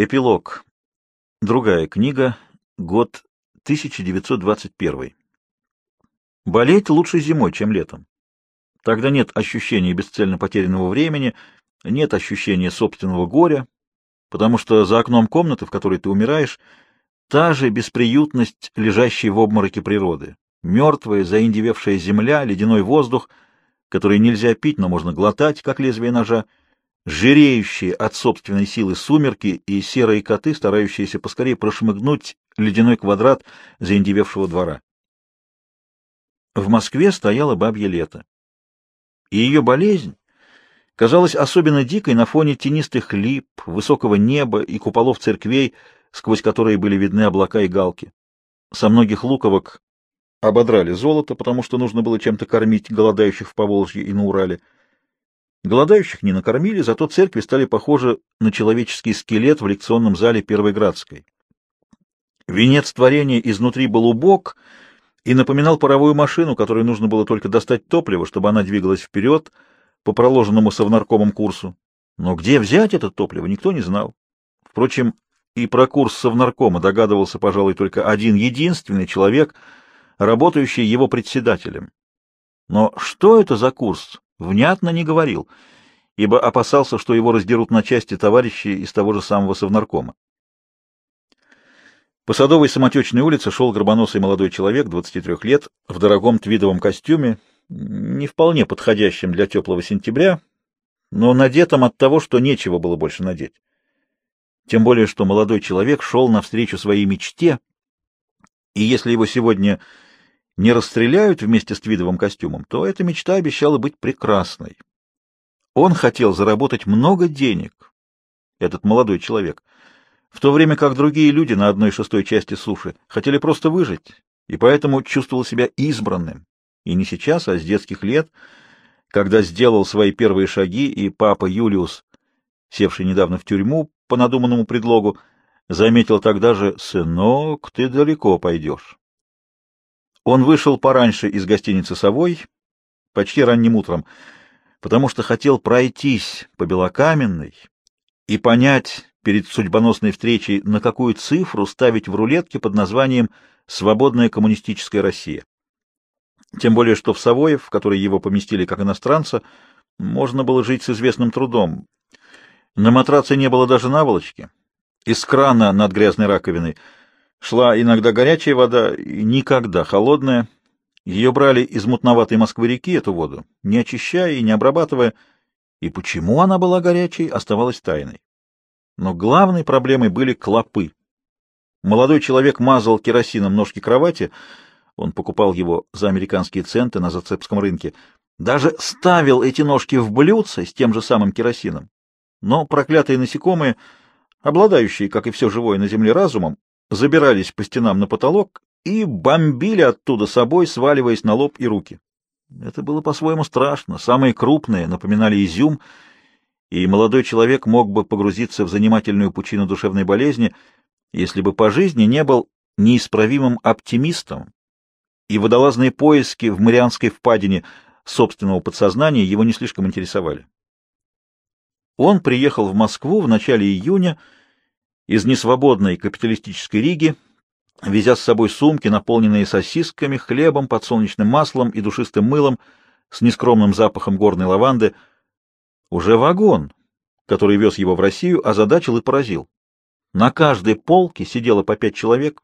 Эпилог. Другая книга. Год 1921. Болеть лучше зимой, чем летом. Тогда нет ощущения бесцельно потерянного времени, нет ощущения собственного горя, потому что за окном комнаты, в которой ты умираешь, та же бесприютность, лежащей в обмороке природы. Мертвая, заиндевевшая земля, ледяной воздух, который нельзя пить, но можно глотать, как лезвие ножа, жиреющие от собственной силы сумерки и серые коты, старающиеся поскорее прошмыгнуть ледяной квадрат заиндевевшего двора. В Москве стояло бабье лето. И ее болезнь казалась особенно дикой на фоне тенистых лип, высокого неба и куполов церквей, сквозь которые были видны облака и галки. Со многих луковок ободрали золото, потому что нужно было чем-то кормить голодающих в Поволжье и на Урале. Голодающих не накормили, зато церкви стали похожи на человеческий скелет в лекционном зале Первой Градской. Венец творения изнутри был убог и напоминал паровую машину, которой нужно было только достать топливо, чтобы она двигалась вперед по проложенному совнаркомом курсу. Но где взять это топливо, никто не знал. Впрочем, и про курс совнаркома догадывался, пожалуй, только один единственный человек, работающий его председателем. Но что это за курс, внятно не говорил, ибо опасался, что его раздерут на части товарищи из того же самого совнаркома. По Садовой самотечной улице шел горбоносый молодой человек, 23 лет, в дорогом твидовом костюме, не вполне подходящем для теплого сентября, но надетом от того, что нечего было больше надеть. Тем более, что молодой человек шел навстречу своей мечте, и если его сегодня не расстреляют вместе с твидовым костюмом, то эта мечта обещала быть прекрасной. Он хотел заработать много денег, этот молодой человек, в то время как другие люди на одной шестой части суши хотели просто выжить, и поэтому чувствовал себя избранным. И не сейчас, а с детских лет, когда сделал свои первые шаги, и папа Юлиус, севший недавно в тюрьму по надуманному предлогу, заметил тогда же «Сынок, ты далеко пойдешь». Он вышел пораньше из гостиницы «Совой», почти ранним утром, потому что хотел пройтись по Белокаменной и понять перед судьбоносной встречей, на какую цифру ставить в рулетке под названием «Свободная коммунистическая Россия». Тем более, что в Савоев, в который его поместили как иностранца, можно было жить с известным трудом. На матраце не было даже наволочки. Из крана над грязной раковиной – Шла иногда горячая вода, и никогда холодная. Ее брали из мутноватой Москвы-реки, эту воду, не очищая и не обрабатывая. И почему она была горячей, оставалась тайной. Но главной проблемой были клопы. Молодой человек мазал керосином ножки кровати, он покупал его за американские центы на зацепском рынке, даже ставил эти ножки в блюдце с тем же самым керосином. Но проклятые насекомые, обладающие, как и все живое на земле, разумом, забирались по стенам на потолок и бомбили оттуда собой, сваливаясь на лоб и руки. Это было по-своему страшно. Самые крупные напоминали изюм, и молодой человек мог бы погрузиться в занимательную пучину душевной болезни, если бы по жизни не был неисправимым оптимистом, и водолазные поиски в Марианской впадине собственного подсознания его не слишком интересовали. Он приехал в Москву в начале июня из несвободной капиталистической Риги, везя с собой сумки, наполненные сосисками, хлебом, подсолнечным маслом и душистым мылом с нескромным запахом горной лаванды. Уже вагон, который вез его в Россию, озадачил и поразил. На каждой полке сидело по пять человек,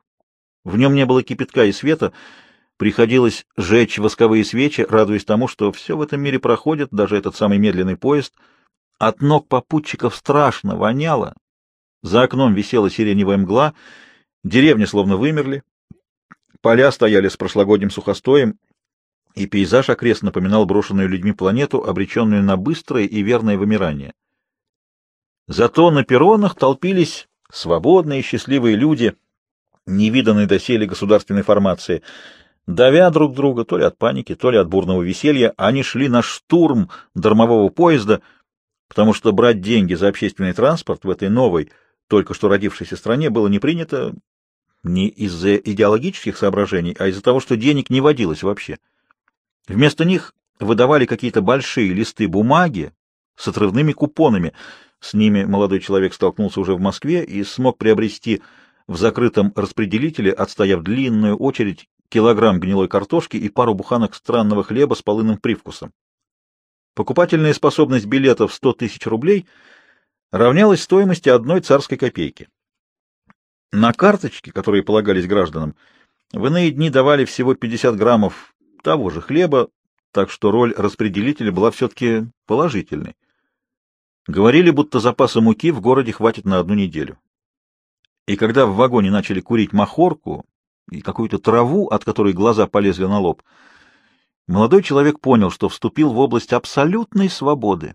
в нем не было кипятка и света, приходилось жечь восковые свечи, радуясь тому, что все в этом мире проходит, даже этот самый медленный поезд. От ног попутчиков страшно воняло, за окном висела сиреневая мгла, деревни словно вымерли, поля стояли с прошлогодним сухостоем, и пейзаж окрест напоминал брошенную людьми планету, обреченную на быстрое и верное вымирание. Зато на перронах толпились свободные и счастливые люди, невиданные доселе государственной формации. Давя друг друга то ли от паники, то ли от бурного веселья, они шли на штурм дармового поезда, потому что брать деньги за общественный транспорт в этой новой, только что родившейся стране было не принято не из-за идеологических соображений, а из-за того, что денег не водилось вообще. Вместо них выдавали какие-то большие листы бумаги с отрывными купонами, С ними молодой человек столкнулся уже в Москве и смог приобрести в закрытом распределителе, отстояв длинную очередь, килограмм гнилой картошки и пару буханок странного хлеба с полынным привкусом. Покупательная способность билетов 100 тысяч рублей равнялась стоимости одной царской копейки. На карточки, которые полагались гражданам, в иные дни давали всего 50 граммов того же хлеба, так что роль распределителя была все-таки положительной. Говорили, будто запаса муки в городе хватит на одну неделю. И когда в вагоне начали курить махорку и какую-то траву, от которой глаза полезли на лоб, молодой человек понял, что вступил в область абсолютной свободы.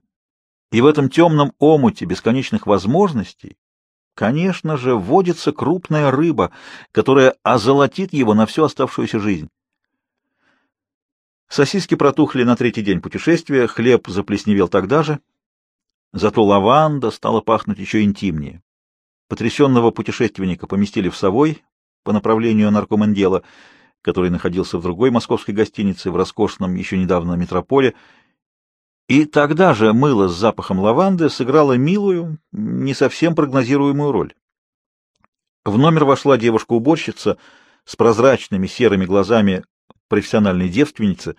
И в этом темном омуте бесконечных возможностей, конечно же, водится крупная рыба, которая озолотит его на всю оставшуюся жизнь. Сосиски протухли на третий день путешествия, хлеб заплесневел тогда же, зато лаванда стала пахнуть еще интимнее. Потрясенного путешественника поместили в Совой по направлению наркомандела, который находился в другой московской гостинице в роскошном еще недавно метрополе, и тогда же мыло с запахом лаванды сыграло милую, не совсем прогнозируемую роль. В номер вошла девушка-уборщица с прозрачными серыми глазами профессиональной девственницы,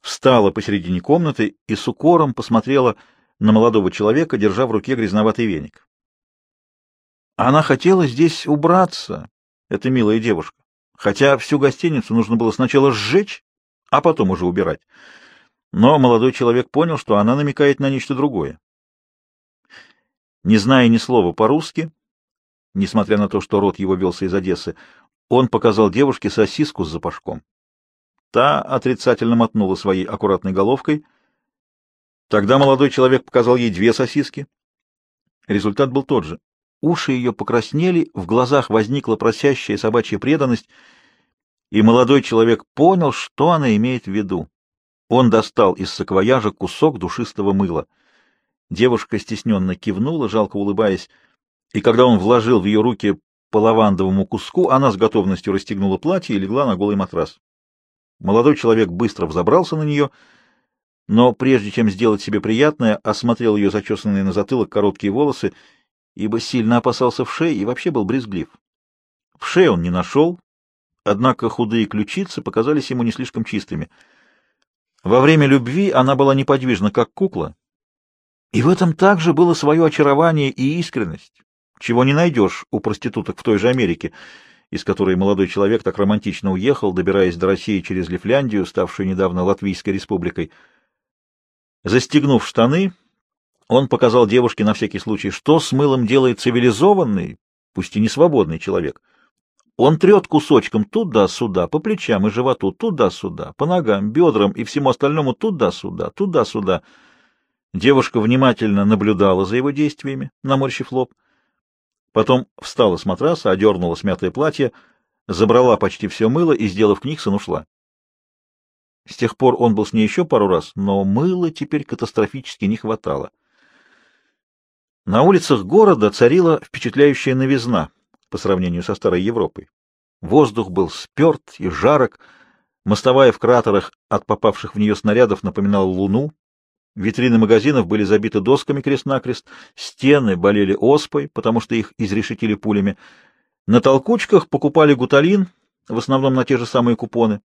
встала посередине комнаты и с укором посмотрела на молодого человека, держа в руке грязноватый веник. Она хотела здесь убраться, эта милая девушка, хотя всю гостиницу нужно было сначала сжечь, а потом уже убирать. Но молодой человек понял, что она намекает на нечто другое. Не зная ни слова по-русски, несмотря на то, что род его велся из Одессы, он показал девушке сосиску с запашком. Та отрицательно мотнула своей аккуратной головкой. Тогда молодой человек показал ей две сосиски. Результат был тот же. Уши ее покраснели, в глазах возникла просящая собачья преданность, и молодой человек понял, что она имеет в виду. Он достал из саквояжа кусок душистого мыла. Девушка стесненно кивнула, жалко улыбаясь, и когда он вложил в ее руки по лавандовому куску, она с готовностью расстегнула платье и легла на голый матрас. Молодой человек быстро взобрался на нее, но прежде чем сделать себе приятное, осмотрел ее зачесанные на затылок короткие волосы, ибо сильно опасался в шее и вообще был брезглив. В шее он не нашел, однако худые ключицы показались ему не слишком чистыми — во время любви она была неподвижна, как кукла, и в этом также было свое очарование и искренность, чего не найдешь у проституток в той же Америке, из которой молодой человек так романтично уехал, добираясь до России через Лифляндию, ставшую недавно Латвийской республикой. Застегнув штаны, он показал девушке на всякий случай, что с мылом делает цивилизованный, пусть и не свободный человек — он трет кусочком туда-сюда, по плечам и животу, туда-сюда, по ногам, бедрам и всему остальному туда-сюда, туда-сюда. Девушка внимательно наблюдала за его действиями, наморщив лоб. Потом встала с матраса, одернула смятое платье, забрала почти все мыло и, сделав книгсон, ушла. С тех пор он был с ней еще пару раз, но мыла теперь катастрофически не хватало. На улицах города царила впечатляющая новизна по сравнению со старой Европой. Воздух был сперт и жарок, мостовая в кратерах от попавших в нее снарядов напоминала луну, витрины магазинов были забиты досками крест-накрест, стены болели оспой, потому что их изрешетили пулями. На толкучках покупали гуталин, в основном на те же самые купоны.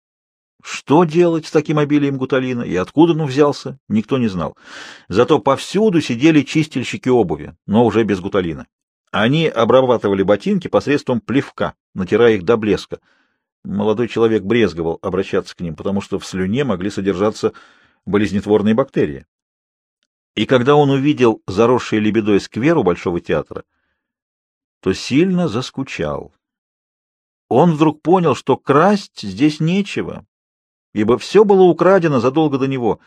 Что делать с таким обилием гуталина и откуда он взялся, никто не знал. Зато повсюду сидели чистильщики обуви, но уже без гуталина. Они обрабатывали ботинки посредством плевка, натирая их до блеска. Молодой человек брезговал обращаться к ним, потому что в слюне могли содержаться болезнетворные бактерии. И когда он увидел заросший лебедой сквер у Большого театра, то сильно заскучал. Он вдруг понял, что красть здесь нечего, ибо все было украдено задолго до него.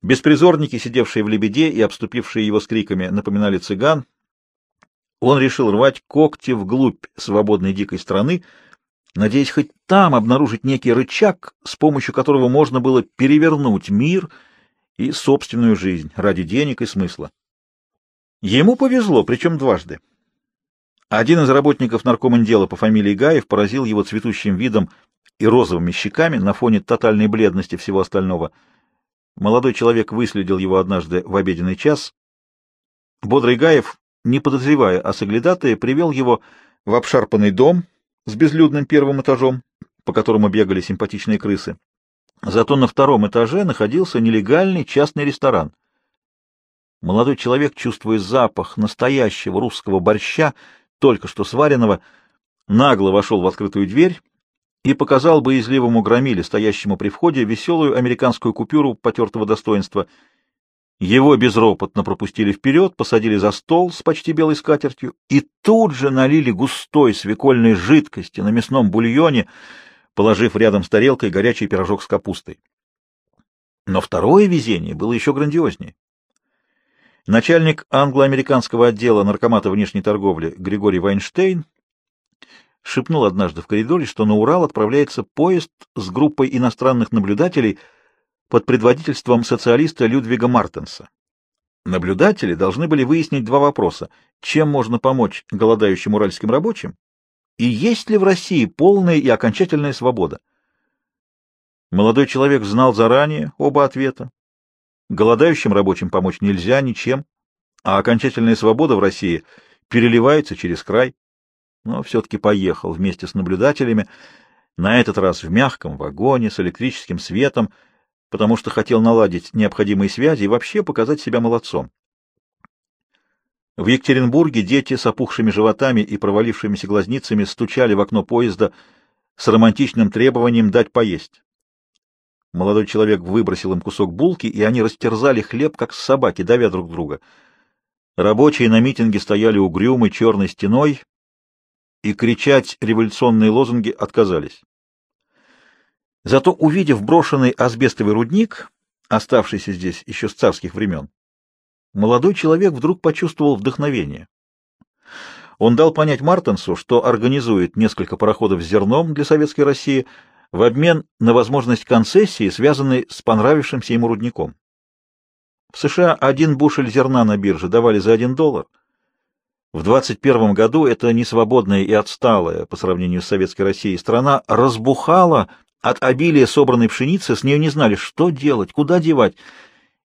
Беспризорники, сидевшие в лебеде и обступившие его с криками, напоминали цыган, он решил рвать когти вглубь свободной дикой страны, надеясь хоть там обнаружить некий рычаг, с помощью которого можно было перевернуть мир и собственную жизнь ради денег и смысла. Ему повезло, причем дважды. Один из работников наркомандела по фамилии Гаев поразил его цветущим видом и розовыми щеками на фоне тотальной бледности всего остального. Молодой человек выследил его однажды в обеденный час Бодрый Гаев, не подозревая о соглядатае, привел его в обшарпанный дом с безлюдным первым этажом, по которому бегали симпатичные крысы. Зато на втором этаже находился нелегальный частный ресторан. Молодой человек, чувствуя запах настоящего русского борща, только что сваренного, нагло вошел в открытую дверь и показал боязливому громиле, стоящему при входе, веселую американскую купюру потертого достоинства. Его безропотно пропустили вперед, посадили за стол с почти белой скатертью и тут же налили густой свекольной жидкости на мясном бульоне, положив рядом с тарелкой горячий пирожок с капустой. Но второе везение было еще грандиознее. Начальник англо-американского отдела наркомата внешней торговли Григорий Вайнштейн шепнул однажды в коридоре, что на Урал отправляется поезд с группой иностранных наблюдателей под предводительством социалиста Людвига Мартенса. Наблюдатели должны были выяснить два вопроса. Чем можно помочь голодающим уральским рабочим? И есть ли в России полная и окончательная свобода? Молодой человек знал заранее оба ответа. Голодающим рабочим помочь нельзя ничем, а окончательная свобода в России переливается через край но все-таки поехал вместе с наблюдателями, на этот раз в мягком вагоне с электрическим светом, потому что хотел наладить необходимые связи и вообще показать себя молодцом. В Екатеринбурге дети с опухшими животами и провалившимися глазницами стучали в окно поезда с романтичным требованием дать поесть. Молодой человек выбросил им кусок булки, и они растерзали хлеб, как собаки, давя друг друга. Рабочие на митинге стояли угрюмой черной стеной, и кричать революционные лозунги отказались. Зато, увидев брошенный асбестовый рудник, оставшийся здесь еще с царских времен, молодой человек вдруг почувствовал вдохновение. Он дал понять Мартенсу, что организует несколько пароходов с зерном для Советской России в обмен на возможность концессии, связанной с понравившимся ему рудником. В США один бушель зерна на бирже давали за один доллар — в 21 году эта несвободная и отсталая по сравнению с Советской Россией страна разбухала от обилия собранной пшеницы, с нее не знали, что делать, куда девать.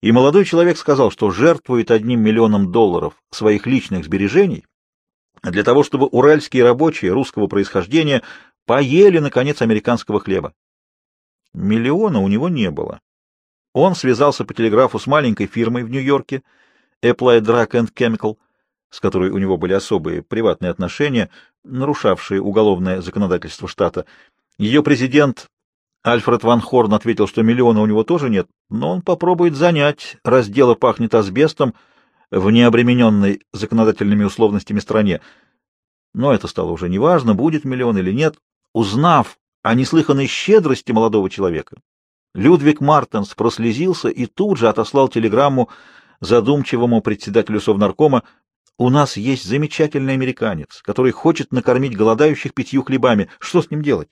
И молодой человек сказал, что жертвует одним миллионом долларов своих личных сбережений для того, чтобы уральские рабочие русского происхождения поели, наконец, американского хлеба. Миллиона у него не было. Он связался по телеграфу с маленькой фирмой в Нью-Йорке, Applied Drug and Chemical, с которой у него были особые приватные отношения, нарушавшие уголовное законодательство штата. Ее президент Альфред Ван Хорн ответил, что миллиона у него тоже нет, но он попробует занять, раз дело пахнет асбестом в необремененной законодательными условностями стране. Но это стало уже неважно, будет миллион или нет. Узнав о неслыханной щедрости молодого человека, Людвиг Мартенс прослезился и тут же отослал телеграмму задумчивому председателю Совнаркома у нас есть замечательный американец, который хочет накормить голодающих пятью хлебами. Что с ним делать?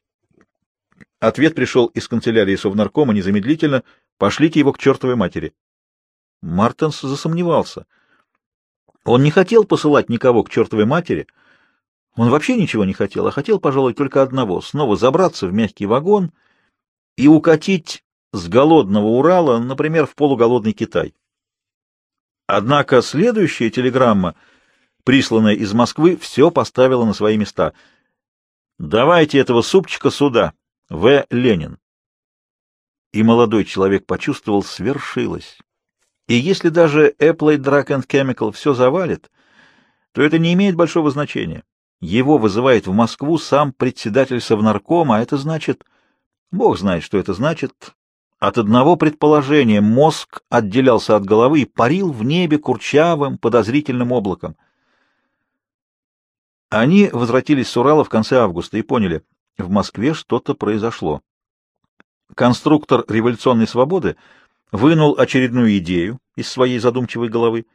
Ответ пришел из канцелярии Совнаркома незамедлительно. Пошлите его к чертовой матери. Мартенс засомневался. Он не хотел посылать никого к чертовой матери. Он вообще ничего не хотел, а хотел, пожалуй, только одного — снова забраться в мягкий вагон и укатить с голодного Урала, например, в полуголодный Китай. Однако следующая телеграмма, присланная из Москвы, все поставила на свои места. «Давайте этого супчика сюда, В. Ленин». И молодой человек почувствовал, свершилось. И если даже Apple Drug and Chemical все завалит, то это не имеет большого значения. Его вызывает в Москву сам председатель Совнаркома, а это значит... Бог знает, что это значит. От одного предположения мозг отделялся от головы и парил в небе курчавым, подозрительным облаком. Они возвратились с Урала в конце августа и поняли, в Москве что-то произошло. Конструктор революционной свободы вынул очередную идею из своей задумчивой головы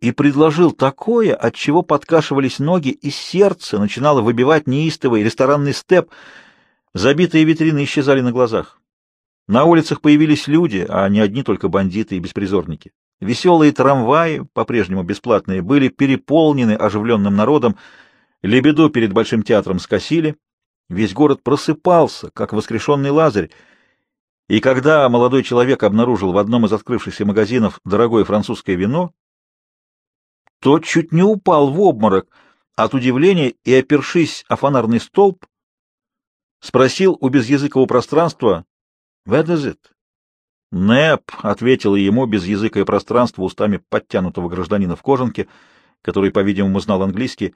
и предложил такое, от чего подкашивались ноги, и сердце начинало выбивать неистовый ресторанный степ, забитые витрины исчезали на глазах. На улицах появились люди, а не одни только бандиты и беспризорники. Веселые трамваи, по-прежнему бесплатные, были переполнены оживленным народом, лебеду перед Большим театром скосили, весь город просыпался, как воскрешенный Лазарь, и когда молодой человек обнаружил в одном из открывшихся магазинов дорогое французское вино, Тот чуть не упал в обморок от удивления и, опершись о фонарный столб, спросил у безязыкового пространства «What is it?» «Нэп», — ответила ему без языка и пространства устами подтянутого гражданина в кожанке, который, по-видимому, знал английский.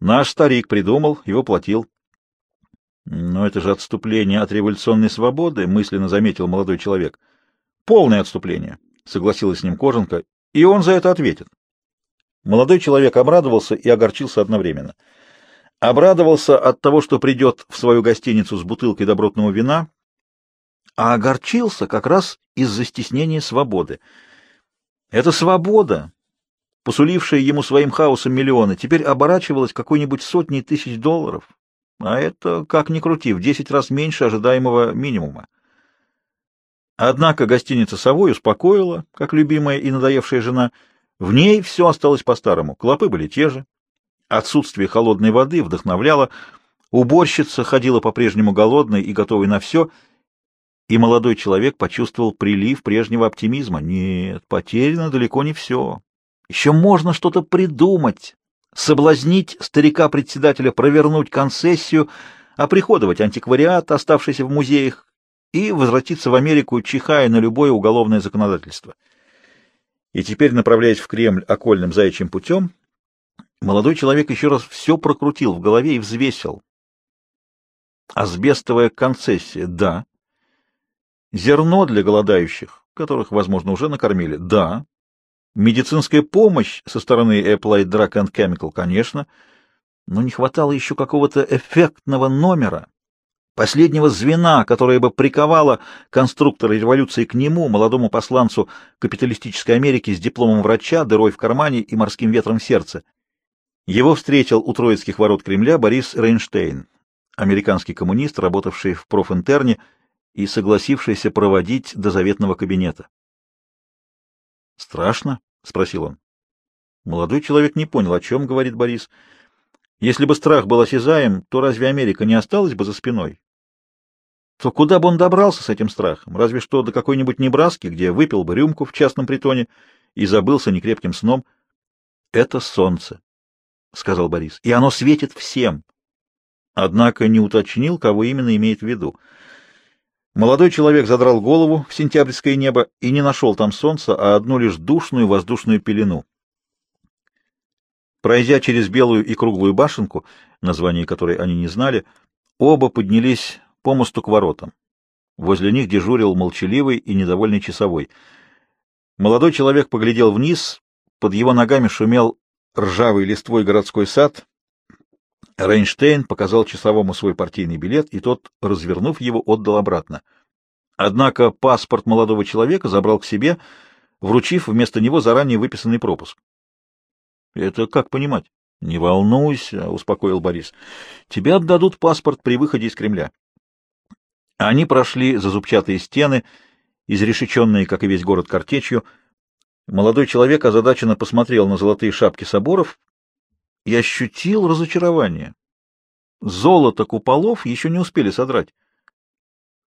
«Наш старик придумал и воплотил». «Но это же отступление от революционной свободы», — мысленно заметил молодой человек. «Полное отступление», — согласилась с ним кожанка, — «и он за это ответит». Молодой человек обрадовался и огорчился одновременно. Обрадовался от того, что придет в свою гостиницу с бутылкой добротного вина, а огорчился как раз из-за стеснения свободы. Эта свобода, посулившая ему своим хаосом миллионы, теперь оборачивалась какой-нибудь сотней тысяч долларов, а это, как ни крути, в десять раз меньше ожидаемого минимума. Однако гостиница «Совой» успокоила, как любимая и надоевшая жена. В ней все осталось по-старому, клопы были те же. Отсутствие холодной воды вдохновляло, уборщица ходила по-прежнему голодной и готовой на все — и молодой человек почувствовал прилив прежнего оптимизма. Нет, потеряно далеко не все. Еще можно что-то придумать, соблазнить старика-председателя провернуть концессию, оприходовать антиквариат, оставшийся в музеях, и возвратиться в Америку, чихая на любое уголовное законодательство. И теперь, направляясь в Кремль окольным заячьим путем, молодой человек еще раз все прокрутил в голове и взвесил. Асбестовая концессия, да. Зерно для голодающих, которых, возможно, уже накормили, да. Медицинская помощь со стороны Applied Drug and Chemical, конечно, но не хватало еще какого-то эффектного номера, последнего звена, которое бы приковало конструктора революции к нему, молодому посланцу капиталистической Америки с дипломом врача, дырой в кармане и морским ветром в сердце. Его встретил у Троицких ворот Кремля Борис Рейнштейн, американский коммунист, работавший в профинтерне, и согласившийся проводить до заветного кабинета. «Страшно?» — спросил он. Молодой человек не понял, о чем говорит Борис. Если бы страх был осязаем, то разве Америка не осталась бы за спиной? То куда бы он добрался с этим страхом? Разве что до какой-нибудь Небраски, где выпил бы рюмку в частном притоне и забылся некрепким сном. — Это солнце, — сказал Борис, — и оно светит всем. Однако не уточнил, кого именно имеет в виду. Молодой человек задрал голову в сентябрьское небо и не нашел там солнца, а одну лишь душную воздушную пелену. Пройдя через белую и круглую башенку, название которой они не знали, оба поднялись по мосту к воротам. Возле них дежурил молчаливый и недовольный часовой. Молодой человек поглядел вниз, под его ногами шумел ржавый листвой городской сад, Рейнштейн показал часовому свой партийный билет, и тот, развернув его, отдал обратно. Однако паспорт молодого человека забрал к себе, вручив вместо него заранее выписанный пропуск. — Это как понимать? — Не волнуйся, — успокоил Борис. — Тебе отдадут паспорт при выходе из Кремля. Они прошли за зубчатые стены, изрешеченные, как и весь город, картечью. Молодой человек озадаченно посмотрел на золотые шапки соборов и ощутил разочарование. Золото куполов еще не успели содрать.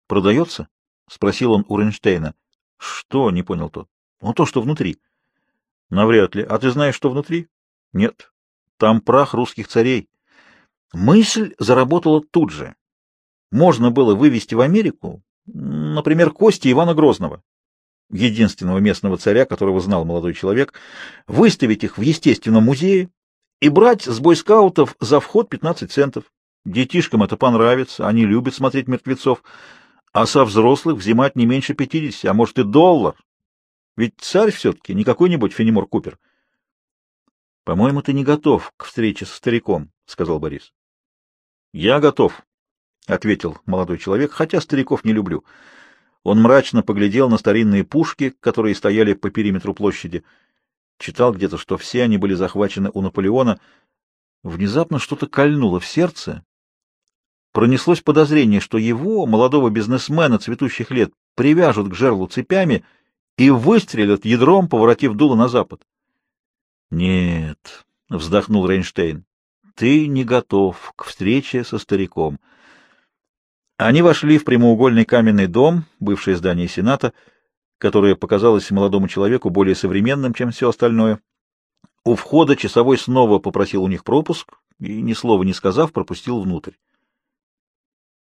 «Продается?» — спросил он у Рейнштейна. «Что?» — не понял тот. «Ну, то, что внутри». «Навряд ли. А ты знаешь, что внутри?» «Нет. Там прах русских царей». Мысль заработала тут же. Можно было вывести в Америку, например, кости Ивана Грозного, единственного местного царя, которого знал молодой человек, выставить их в естественном музее, и брать с бойскаутов за вход 15 центов. Детишкам это понравится, они любят смотреть мертвецов, а со взрослых взимать не меньше 50, а может и доллар. Ведь царь все-таки не какой-нибудь Фенемор Купер. — По-моему, ты не готов к встрече со стариком, — сказал Борис. — Я готов, — ответил молодой человек, хотя стариков не люблю. Он мрачно поглядел на старинные пушки, которые стояли по периметру площади, — Читал где-то, что все они были захвачены у Наполеона. Внезапно что-то кольнуло в сердце. Пронеслось подозрение, что его, молодого бизнесмена цветущих лет, привяжут к жерлу цепями и выстрелят ядром, поворотив дуло на запад. — Нет, — вздохнул Рейнштейн, — ты не готов к встрече со стариком. Они вошли в прямоугольный каменный дом, бывшее здание Сената, — которое показалось молодому человеку более современным, чем все остальное. У входа часовой снова попросил у них пропуск и, ни слова не сказав, пропустил внутрь.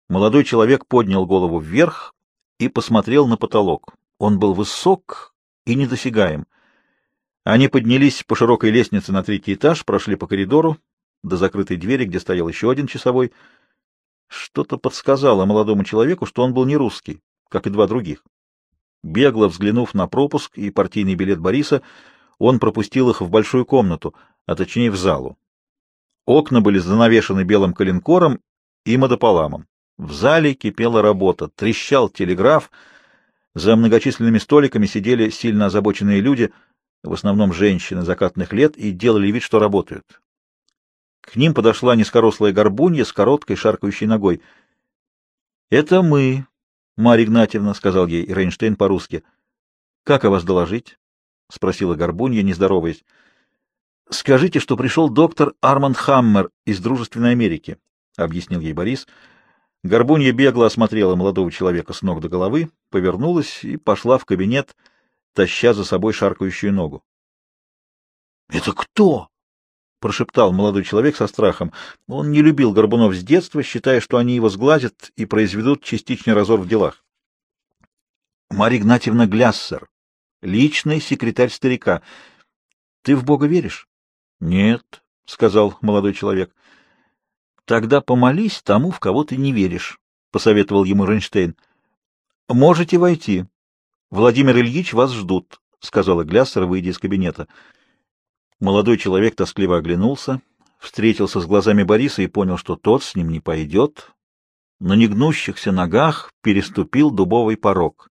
Молодой человек поднял голову вверх и посмотрел на потолок. Он был высок и недосягаем. Они поднялись по широкой лестнице на третий этаж, прошли по коридору до закрытой двери, где стоял еще один часовой. Что-то подсказало молодому человеку, что он был не русский, как и два других. Бегло взглянув на пропуск и партийный билет Бориса, он пропустил их в большую комнату, а точнее в залу. Окна были занавешены белым коленкором и модополамом. В зале кипела работа, трещал телеграф, за многочисленными столиками сидели сильно озабоченные люди, в основном женщины закатных лет, и делали вид, что работают. К ним подошла низкорослая горбунья с короткой шаркающей ногой. — Это мы, Марья Игнатьевна, — сказал ей Рейнштейн по-русски. — Как о вас доложить? — спросила горбунья, не здороваясь. — Скажите, что пришел доктор Арманд Хаммер из Дружественной Америки, — объяснил ей Борис. — Горбунья бегло осмотрела молодого человека с ног до головы, повернулась и пошла в кабинет, таща за собой шаркающую ногу. — Это кто? — прошептал молодой человек со страхом. Он не любил Горбунов с детства, считая, что они его сглазят и произведут частичный разор в делах. — Марья Игнатьевна Гляссер, личный секретарь старика. Ты в Бога веришь? — Нет, — сказал молодой человек. — Тогда помолись тому, в кого ты не веришь, — посоветовал ему Рейнштейн. — Можете войти. Владимир Ильич вас ждут, — сказала Гляссер, выйдя из кабинета. Молодой человек тоскливо оглянулся, встретился с глазами Бориса и понял, что тот с ним не пойдет. На негнущихся ногах переступил дубовый порог.